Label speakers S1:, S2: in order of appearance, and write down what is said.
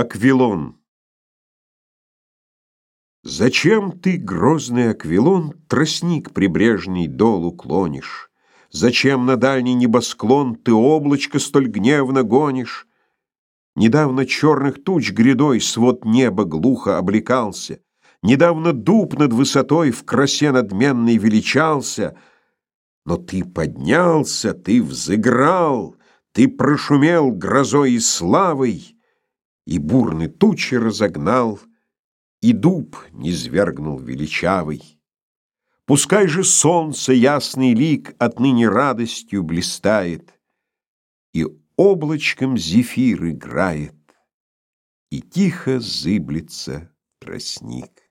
S1: Аквилон Зачем ты, грозный Аквилон, Тростник прибрежный долу клонишь? Зачем на дальний небосклон Ты облачко столь гневно гонишь? Недавно черных туч грядой Свод неба глухо облекался, Недавно дуб над высотой В красе надменной величался, Но ты поднялся, ты взыграл, Ты прошумел грозой и славой, И бурный тучи разогнал, И дуб низвергнул величавый. Пускай же солнце ясный лик Отныне радостью блистает, И облачком зефир играет, И тихо зыблется тростник.